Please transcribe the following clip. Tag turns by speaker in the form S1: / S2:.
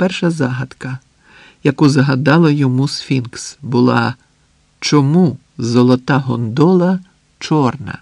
S1: перша загадка, яку загадала йому Сфінкс, була чому золота гондола чорна?